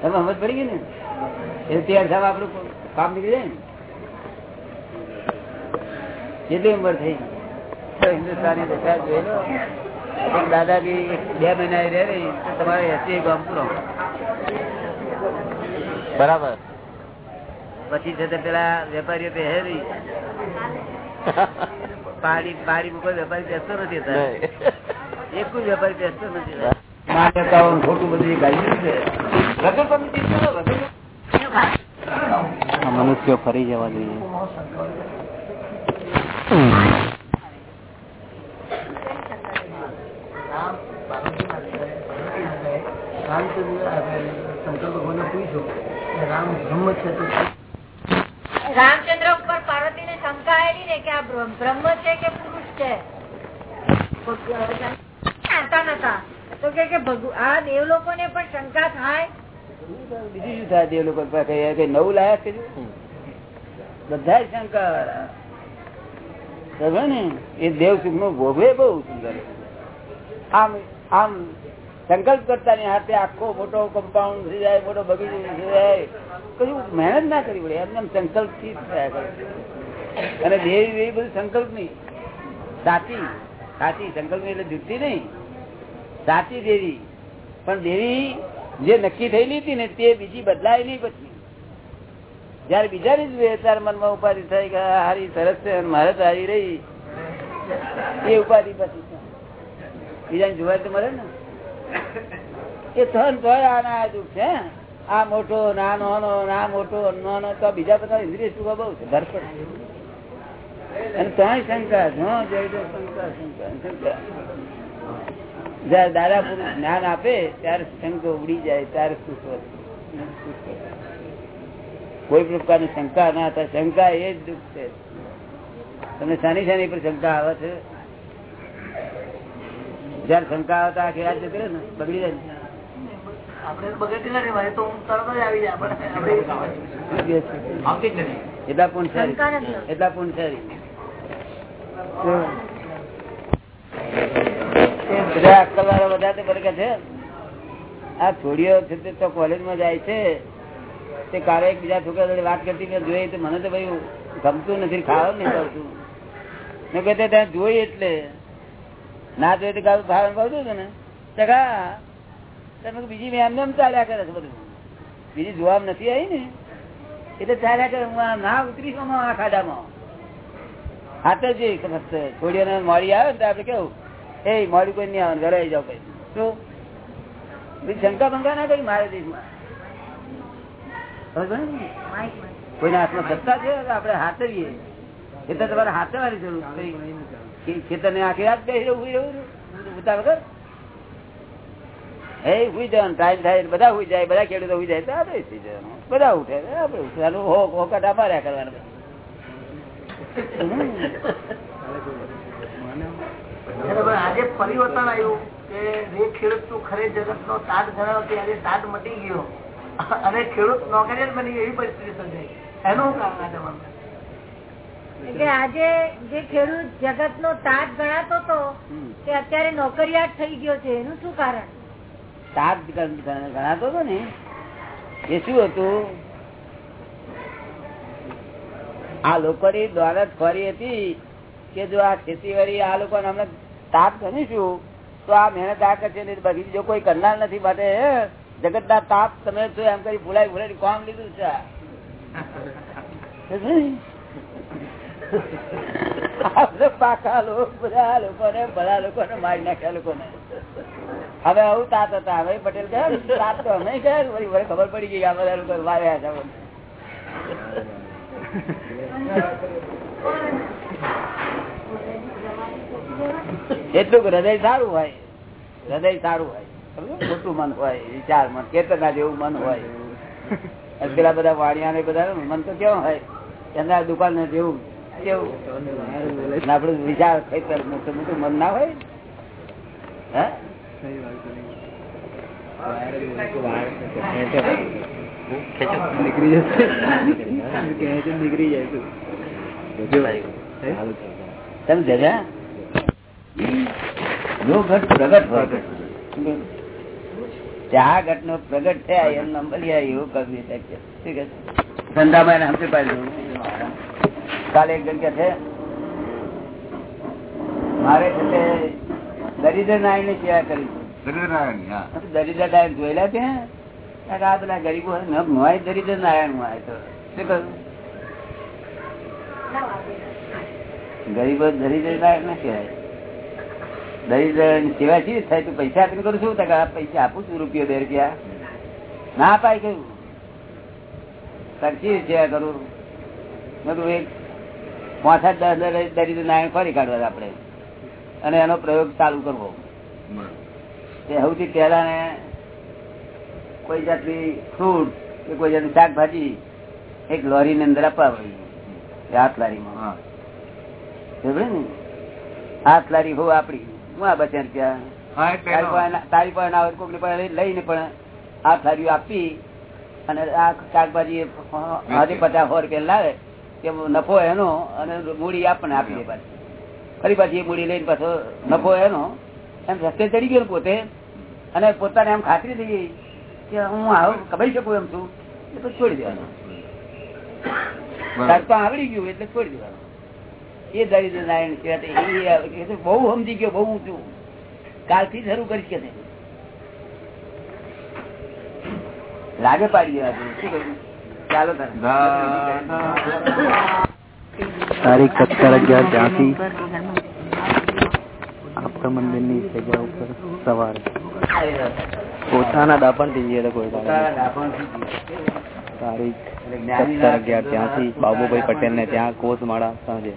તમે સમજ પડી ગઈ ને? એ તૈયાર થવા આપણું કામ નીકળી જાય ને? કેટલી ઉંમર થઈ? હિન્દુસ્તાની દશા જોઈ લો. એક દાદાજી બે મહિના રહે તો તમારે એસી ગામ પૂરો. બરાબર. પછી છે તે પેલા વેપારીઓ પહેરી પાડી પાડી મૂકો વેપારી બેસતો નથી. એક જ વેપારી બેસતો નથી. માન્યતાઓ ને ખોટું બધું એ છે. મનુષ્યો ફરી જવા જોઈએ. રામચંદ્ર ઉપર પાર્વતી ને શંકા આવી ને કે આ બ્રહ્મ બ્રહ્મ છે કે પુરુષ છે? જાણતા નતા. તો કે આ દેવ લોકો ને પણ શંકા થાય? બીજું શું થાય દેવ લોકો નવું લાયા કર્યું બધા શંકા એ દેવ સુખ ભોગવે બહુ સુંદર. આમ આમ સંકલ્પ કરતા ની હાથે આખો મોટો કમ્પાઉન્ડ થઈ જાય, મોટો બગીચો થઈ જાય. કશું મહેનત ના કરવી પડે. એમને સંકલ્પથી થયા કરે. અને દેવી દેવી બધું સંકલ્પ નહીં. સાચી સાચી સંકલ્પ એટલે જુઠ્ઠી નહીં. સાચી દેવી. પણ દેવી જે નક્કી થયેલી હતી ને તે બીજી બદલાય નહીં પછી. જયારે બીજાની જોઈએ મનમાં ઉપાધિ થાય કે હારી સરસ છે મારે તો હારી રહી. એ ઉપાધિ પછી. બીજાને જોવાય તો મળે ને. એ થન તોય આના દુઃખ છે આ મોટો ના નાનો ના મોટો નાનો, તો બીજા બધા ઇન્દ્રિય સુખ બહુ છે ધરપડ અને ત્યાંય શંકા શંકા શંકા શંકા. જયારે દાદા પુરુષ જ્ઞાન આપે ત્યારે શંકો ઉડી જાય ત્યારે સુખ. કોઈ પ્રકારની શંકા ના થાય. શંકા એ જ દુઃખ છે. તમને શાની શાની પર શંકા આવે છે? જયારે શંકા આવતા આખી રાત જતી રહે ને બગડી જાય ને. સારી તો આવી આવતી જ નથી. એટલા પુણસારી શંકા નથી અક્કલ વાળા બધા બધા તો બરકત છે. આ છોડીઓ છે તે તો કોલેજમાં જાય છે. તે કાલે એક બીજા છોકરા જોડે વાત કરતી મેં જોઈ તો મને તો ભાઈ ગમતું નથી, ખાવા નહીં ભાવતું મેં કહે ત્યાં જોઈ એટલે. ના જોઈએ તો ગાવ ખાવાનું ભાવતું હતું ને. તો તમે બીજી મેં એમને એમ ચાલ્યા કરે છે બધું. બીજી જોવા નથી આવી ને. એટલે ચાલ્યા કરે, હું ના ઉતરીશ આ ખાડામાં હાથે જ ફક્ત છોડીઓને મળી આવે ને તો આપડે કેવું? એ મોડી કોઈ નહીં આવે ઘરે આવી જાવ કઈ શું? શંકા બંકા ના કઈ મારે દેશમાં? કોઈના હાથમાં સત્તા છે? આપડે હાથવીએ. એટલે તમારે હાથવાની જરૂર ખેતર ને આખી રાત બેસી રહું હુઈ રહું વગર હુઈ જવાનું ટાઈમ થાય બધા હુઈ જાય, બધા ખેડૂતો હુઈ જાય, તો આપણે સુઈ જવાનું. બધા ઉઠે આપણે ઉઠવાનું હો, હોકટ અમાર્યા કરવાના આજે પરિવર્તન આવ્યું કે જે ખેડૂત તું ખરે જગત નો તાટ ગણાવતી આજે તાટ મટી ગયો. અને ખેડૂત નોકરી જ બની એવી પરિસ્થિતિ સર્જાઈ. એનું શું કારણ આ એટલે આજે જે ખેડૂત જગત નો તાજ ગણાતો હતો. તે અત્યારે નોકરિયાત થઈ ગયો છે એનું શું કારણ? ગણ- ગણાતો હતો ને. એ શું હતું? આ લોકોની દ્વારા ફરી હતી કે જો આ ખેતીવાડી આ લોકો હમણાં તાપ ગણીશું તો આ મહેનત આ કરશે બગીચી જો કોઈ કરનાર નથી માટે જગત ના તાપ તમે છો એમ કરી ભૂલાઈ ભૂલાઈ કોમ લીધું છે? લોકો, બધા મારી નાખ્યા લોકોને. હવે આવું તાત હતા. હવે પટેલ કહે ખબર પડી ગઈ આ બધા લોકો માર્યા છે. એટલું હૃદય સારું હોય. હૃદય સારું હોય? મોટું મન હોય વિચાર મન કેતના જેવું મન હોય. પેલા બધા વાણિયા ને બધા મન તો કેવું હોય? એમના દુકાન ને જેવું કેવું? અને વિચાર ખેતર મોટું મોટું મન ના હોય હે? નીકળી જશે. નીકળી જાય તમે જગા જો ઘટ પ્રગટ હોય. ચા ઘટ નો પ્રગટ થયા એમ નંબલિયા એવું કરવી ઠીક છે? ધંધામાં એને સમજી પાડ્યું કાલે એક જગ્યા છે. મારે તે દરિદ્ર નાયની સેવા કરી છે દરિદ્ર નારાયણ જોયેલા ત્યાં આ બધા ગરીબો ન હોય દરિદ્ર નારાયણ હોય તો. શું કહ્યું ગરીબો દરિદ્ર નાયક ના કહેવાય. દરિદ્ર સેવા શી થાય? તું પૈસા આપીને કરું છું? પૈસા આપું છું રૂપિયો બે રૂપિયા. ના પાય કયું? સરખી સેવા કરું? એક પાંચ સાત દસ દરિદ્ર નાયક ફરી કાઢવા આપણે. અને એનો પ્રયોગ ચાલુ કરવો. તે સૌથી પહેલા ને કોઈ જાતની ફ્રૂટ કે કોઈ જાતની શાકભાજી એક લોરી ની અંદર આપવા હાથ લારીમાં હા. ને? હાથ લારી હો આપડી હું આ ત્યાં? તારી ના- ના લઈને પણ આ થાળીઓ આપી અને આ શાકભાજી આજે પચાસ સો રૂપિયા લાવે કે નફો એનો અને મૂડી આપણને આપી દે પાછી. ફરી પાછી એ મૂડી લઈને પાછો નફો એનો એમ રસ્તે ચડી ગયો પોતે. અને પોતાને એમ ખાતરી થઈ ગઈ કે હું આવું કમાઈ શકું એમ છું. એ છોડી દેવાનું. આવડી ગયું એટલે છોડી દેવાનું. એ દરિદ્ર નારાયણ છે બહુ સમજી ગયો બહુ ઊંચું. કાલથી શરૂ કરીશ કે. લાગે પાડી ચાલો તારીખ સત્તર અગિયાર ત્યાંથી આપણા મંદિરની જગ્યા ઉપર સવારે. પોતાના દાપણથી જઈએ કોઈ તારીખ સત્તર અગિયાર ત્યાંથી બાબુભાઈ પટેલ ને ત્યાં કોસમાળા સાંજે.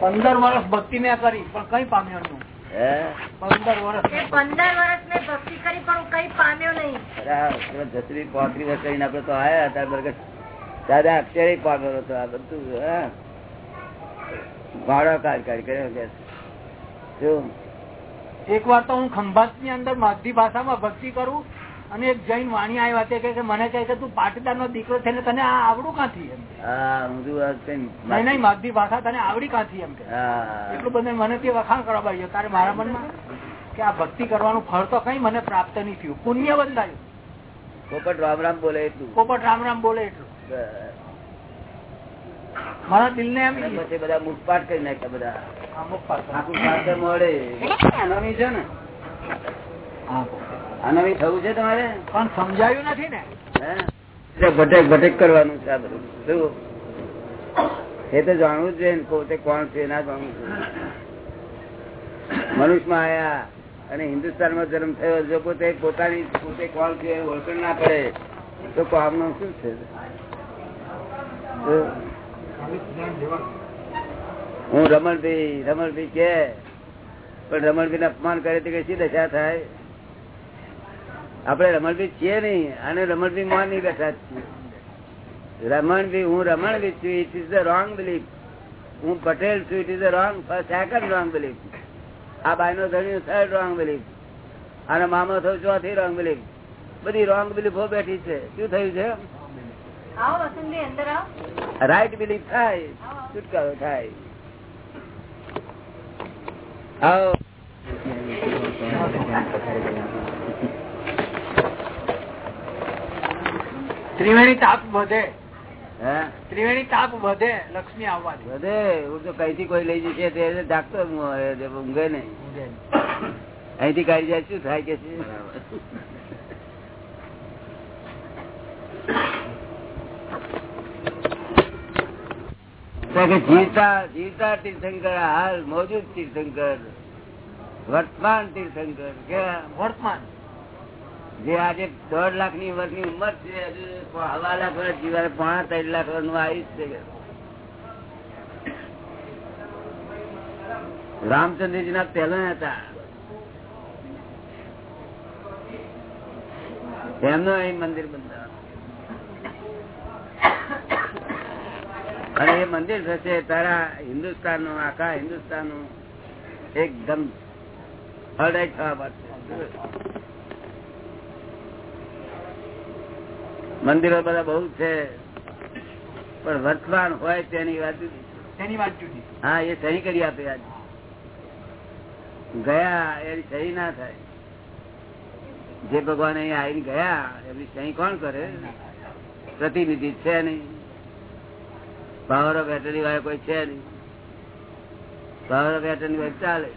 પંદર વર્ષ ભક્તિ મેં કરી પણ કઈ પામ્યો નહીં. પંદર વર્ષ. પંદર વર્ષ મેં ભક્તિ કરી પણ કઈ પામ્યો નહીં. જસરી પાંત્રીસ વર્ષ કરીને આપડે તો આયા હતા બરગત. દાદા અક્ષરે પામેલો હતો આ બધું ભાડો કાર્યકારી કર્યો કે શું? એક વાર તો હું ખંભાતની અંદર માધી ભાષામાં ભક્તિ કરું અને એક જૈન વાણી આવ્યા તે કે મને કહે કે તું પાટીદાર નો દીકરો થઈને તને આ આવડું કાંથી. હા નહીં નહીં માધી ભાષા તને આવડી કાંથી એમ કે. એટલું બધું મને તે વખાણ કરવા બાજુ તારે મારા મનમાં કે આ ભક્તિ કરવાનું ફળ તો કઈ મને પ્રાપ્ત નહીં થયું. પુણ્ય બંધાયું પોપટ રામ રામ બોલે એટલું. પોપટ રામ રામ બોલે એટલું. મારા દિલ ને એમ પછી બધા મુખપાટ કરી નાખ્યા બધા. પાછળ. આખું શાસ્ત્ર મળે. છે ને. આનવી થવું છે તમારે? પણ સમજાયું નથી ને. ભટેક ભટેક કરવાનું છે આ બધું. શું? એ તો જાણવું ને પોતે કોણ છે ના જાણવું છે. મનુષ્યમાં આયા અને હિન્દુસ્તાનમાં જન્મ થયો જો પોતે પોતાની પોતે કોણ છે ઓળખણ ના કરે તો કામનું શું છે? હું રમણભાઈ રમણભાઈ કે પણ રમણભાઈ અપમાન કરે તો કે શી દશા થાય? આપણે રમણભી છીએ નહીં અને રમણભી માં નહીં બેઠા છીએ. રમણભાઈ હું રમણભી છું it is the wrong belief હું પટેલ છું it is the wrong second wrong belief આ બાય નો ધણી થર્ડ રોંગ બિલીફ અને મામો થયું ચોથી રોંગ બિલીફ બધી રોંગ બિલીફો બેઠી છે. શું થયું છે? રાઈટ બિલીફ થાય છુટકારો થાય. આવો. ત્રિવેણી તાપ વધે. ત્રિવેણી તાપ વધે લક્ષ્મી આવવાથી વધે? હું તો કઈથી કોઈ લઈ જશે? તે જાગતો જ હું હવે, તે ઊંઘે નહીં. અહીંથી કાઢી જાય શું થાય કે છે તો કે જીવતા જીવતા તીર્થંકર હાલ મોજુદ તીર્થંકર વર્તમાન તીર્થંકર કે વર્તમાન. જે આજે દોઢ લાખની વર્ષની ઉંમર છે હવા લાખ વર્ષ જીવાય પોણા ત્રણ લાખ વર્ષનું આયુષ છે. રામચંદ્રજી ના પહેલા હતા. એમનું અહીં મંદિર બંધાવ અને એ મંદિર થશે તારા હિન્દુસ્તાનનું આખા હિન્દુસ્તાનનું એકદમ હળાઈ થવા પાડશે મંદિરો બધા બહુ છે. પણ વર્તમાન હોય તેની વાત તેની વાત હા એ સહી કરી આપે આજ. ગયા એની સહી ના થાય. જે ભગવાન અહીંયા આવીને ગયા એમની સહી કોણ કરે? પ્રતિનિધિ છે નહીં. પાવર ઓફ એટર્ની વાળા કોઈ છે નહીં. પાવર ઓફ એટર્ની વાળા ચાલે.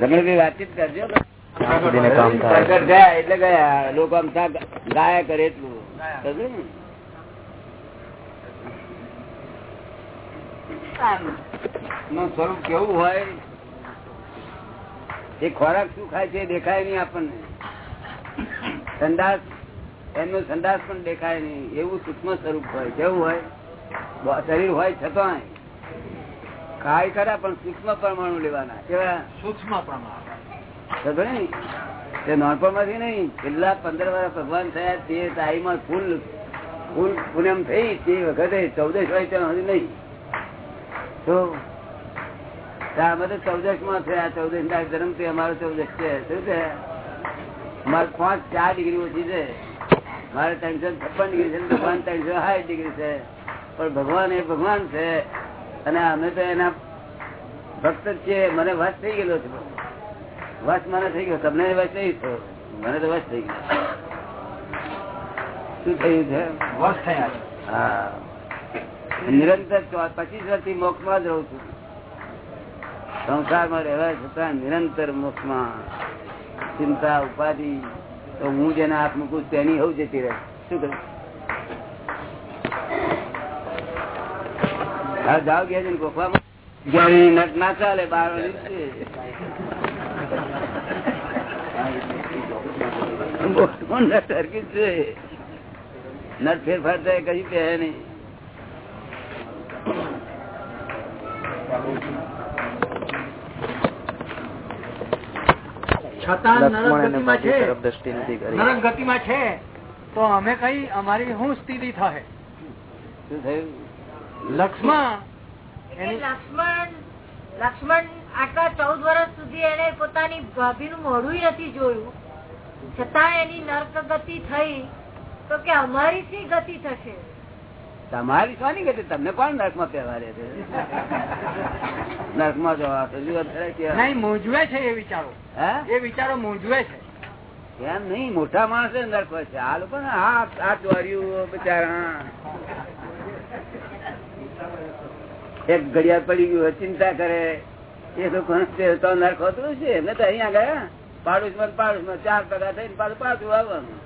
રમણભાઈ વાતચીત કરજો. સુધીને કામ થાય. સરકાર ગયા એટલે ગયા. લોકો આમ ગાયા કરે એટલું. સમજ્યો ને? નું સ્વરૂપ કેવું હોય? એ ખોરાક શું ખાય છે એ દેખાય નહીં આપણને. સંદાસ એમનો સંદાસ પણ દેખાય નહીં. એવું સૂક્ષ્મ સ્વરૂપ હોય. કેવું હોય? શરીર હોય છતાં. ખાય ખરા પણ સૂક્ષ્મ પરમાણુ લેવાના. કેવા? સૂક્ષ્મ પ્રમાણ. ને? નાનપણમાંથી નહીં છેલ્લા પંદર વર્ષ ભગવાન થયા તે ટાઈમમાં ફૂલ ફૂલ પૂનમ થઈ તે વખતે ચૌદશ હોય ત્યાં સુધી નહીં. તો અમે તો ચૌદશમાં થયા ચૌદશ ના જન્મથી અમારો ચૌદશ છે. શું છે? અમારે પાંચ ચાર ડિગ્રી ઓછી છે. મારે ત્રણસો છપ્પન ડિગ્રી છે ભગવાન ત્રણસો સાઠ ડિગ્રી છે. પણ ભગવાન એ ભગવાન છે. અને અમે તો એના ભક્ત છીએ. મને વાત થઈ ગયેલો છે. વશ મને થઈ ગયો. તમને વશ નહીં થયો મને તો વશ થઈ ગયો. શું થયું છે? વર્ષ થયા હા. નિરંતર પચીસ વર્ષથી મોક્ષમાં જ રહું છું. સંસારમાં રહેવા છતાં નિરંતર મોક્ષમાં ચિંતા ઉપાધિ તો હું જેને હાથ મૂકું તેની હવ જતી રહે. શું કરું હા જાઓ ગયા છે ગોખવામાં. જ્ઞાની નટ ના ચાલે બાર નટ ફેરફાર થાય કઈ પહે નહીં છતાં છે નરક ગતિમાં છે. તો અમે કઈ અમારી શું સ્થિતિ થાય? શું થયું? લક્ષ્મણ. લક્ષ્મણ લક્ષ્મણ આટલા ચૌદ વર્ષ સુધી એને પોતાની ભાભીનું મોડું નથી જોયું. છતાં એની નર્ક ગતિ થઈ તો કે અમારી શી ગતિ થશે? તમારી શાની ગતિ? તમને કોણ નર્કમાં પહેવારે છે? નર્કમાં જવા તો જુઓ ખરા કે- નહીં મૂંઝવે છે એ વિચારો. હે? એ વિચારો મૂંઝવે છે. એમ નહીં મોટા માણસ નર્ક હોય છે. આ લોકો ને આ આ ચોર્યું બિચારા. એક ઘડિયાળ પડી ગયું હોય, ચિંતા કરે. એ લોકો તો હોતું છે. એમને તો અહીંયા ગયા પાડોશમાં પાડોશમાં ચાર ટકા થઈને પાછું પાછું આવવાનું.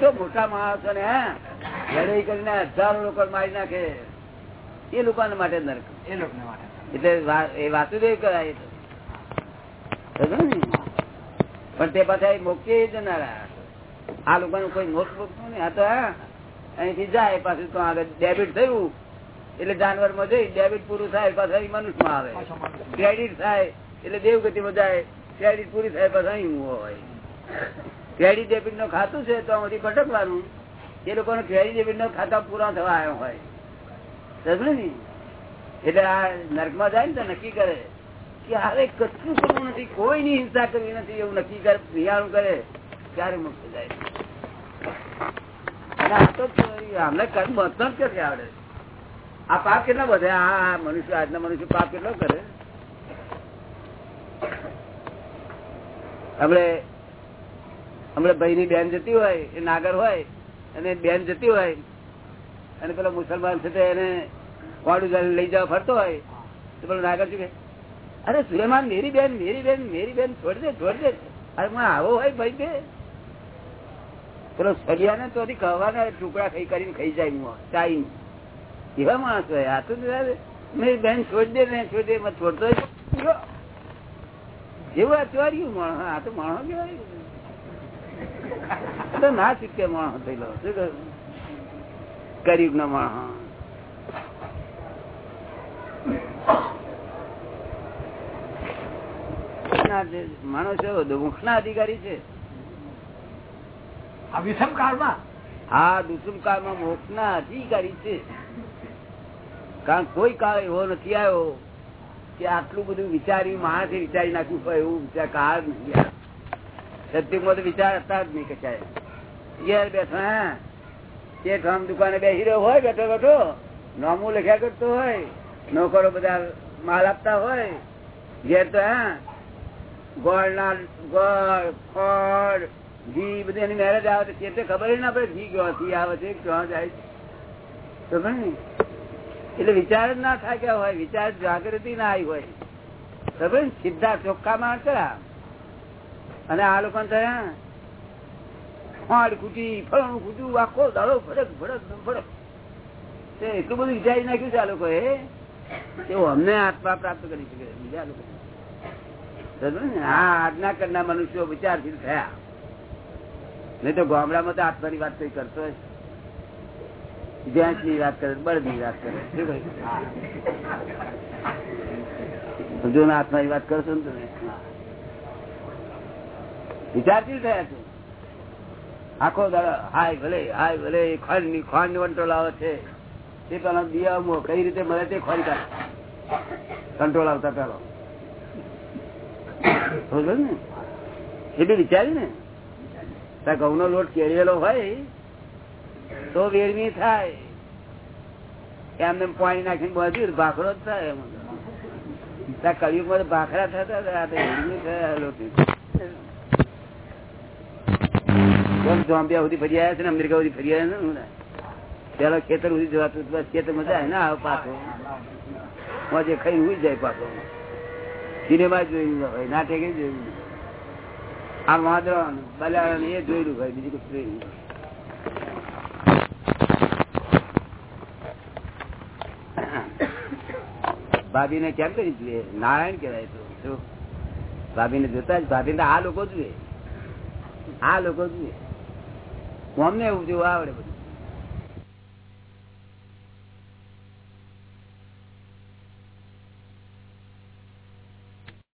તો મોટા માણસો ને લડાઈ કરીને હજારો લોકો મારી નાખે. એ લોકો માટે નરક. એ લોકો એટલે એ વાસુદેવ કરાય તો. પણ તે પાછા મોકલી જનારા. આ લોકોનું કોઈ મોક્ષ મોકતું નહીં. આ તો હા? અહીંથી જાય પાછું તો આગળ ડેબિટ થયું. એટલે જાનવરમાં જઈ ડેબિટ પૂરું થાય પાછા મનુષ્યમાં આવે. ક્રેડિટ થાય એટલે દેવગતિ માં જાય. ક્રેડિટ પૂરી થાય પાછા હું હોય. ક્રેડિટ ડેબિટનું ખાતું છે તો આમાંથી ભટકવાનું. એ લોકો ક્રેડિટ ડેબિટ નો ખાતા પૂરા થવા આવ્યો હોય. સમજે ને? એટલે આ નર્કમાં જાય ને તો નક્કી કરે કે હવે કશું કરવું નથી કોઈની હિંસા કરવી નથી એવું નક્કી કરે પ્રિયાણું કરે ક્યારે મુક્ત જાય. અને આ તો અમને કર્મ અત્યંત ક્યાંથી આવડે. આ પાપ કેટલા બધે? આ મનુષ્ય આજના મનુષ્ય પાપ કેટલો કરે? હમણે હમણે ભાઈ ની બેન જતી હોય, એ નાગર હોય, અને બેન જતી હોય, અને પેલો મુસલમાન છે તે એને વાડું લઈ જવા ફરતો હોય, તો પેલો નાગર શું કે અરે સુલેમાન, મેરી બેન મેરી બેન મેરી બેન, છોડ દે છોડ દે. અરે મને આવો હોય ભાઈ કે પેલો સળિયા ને તો કહેવાના ટુકડા ખાઈ કરીને ખાઈ જાય હું ચાઈ એવા માણસ હોય. આ તો મેરી બેન છોડી દે ને છોડી દે છોડતો જેવું આ ચોર્યું માણસ આ તો માણસ કેવાય ના શીખે માણસ થયેલો. શું કહ્યું ગરીબ નો માણસ ના જે દુઃખ ના અધિકારી છે. આ વિષમ કાળમાં? આ દુષ્મ કાળમાં મોક્ષ ના અધિકારી છે. કારણ કોઈ કાળ એવો નથી આવ્યો કે આટલું બધું વિચારી માણસે વિચારી નાખ્યું હોય એવું વિચાર કાળ નથી સત્યુગમાં તો વિચાર હતા જ નહીં કચાય ઘેર બેઠા, હા. તે દુકાને બેસી રહ્યો હોય, બેઠો બેઠો. નામું લખ્યા કરતો હોય, નોકરો બધા માલ આપતા હોય. ઘેર તો, હા. ગોળ ના, ગોળ ફળ ઘી બધી એની મેરેજ આવે છે ખબર ના પડે ઘી ક્યાંથી આવે છે, ક્યાં જાય છે. ખબર ને એટલે વિચાર જ ના થાક્યા હોય, વિચાર જાગૃતિ ના આવી હોય. ખબર? સીધા ચોખ્ખા માણસ અને આ લોકો ફાડ ખૂટી ફળનું ખૂટ્યું, આખો દાડો ફરક ફરક ફરક એટલું બધું વિચારી નાખ્યું છે આ લોકો એ અમને આત્મા પ્રાપ્ત કરી શકે બીજા લોકો. આજ્ઞા કરના મનુષ્યો વિચારશીલ થયા. નહીં તો ગામડામાં તો આત્માની વાત કઈ કરતો હોય ની વાત કરે બળદની વાત કરે. જો ના આત્મા વાત કરશો ને તમે વિચારશીલ થયા છો? આખો દાડો હાય ભલે હાય ભલે ખાંડની ખાંડ વંટો લાવે છે. તે પેલા દિયામાં કઈ રીતે મળે તે કાઢે. કંટ્રોલ આવતા પેલો. ને? એ બી વિચાર્યું ને? ત્યાં ઘઉં નો લોટ કેળવેલો હોય તો વેરવી થાય. એમને પાણી નાખીને બધું ભાખરો જ થાય એમ. તો ભાખરા થતા હતા, વેરવી થયા સુધી ફરી છે અમેરિકા સુધી ફરી આવ્યા ને પેલા ખેતર ઉડી જવાતું ખેતર મજા આવે ને પાછો મોજે ખાઈ ઉડી જાય પાછો સિનેમા જોયું હોય નાટક જોયું. આ વાંદરો બલારણ એ જોયેલું ભાઈ બીજું કશું જોયું. ભાભી ને કેમ કરી જોઈએ નારાયણ કેવાય તો. ભાભી ને જોતા જ ભાભી આ લોકો જુએ. આ લોકો જુએ. અમને એવું જોવા આવડે બધું.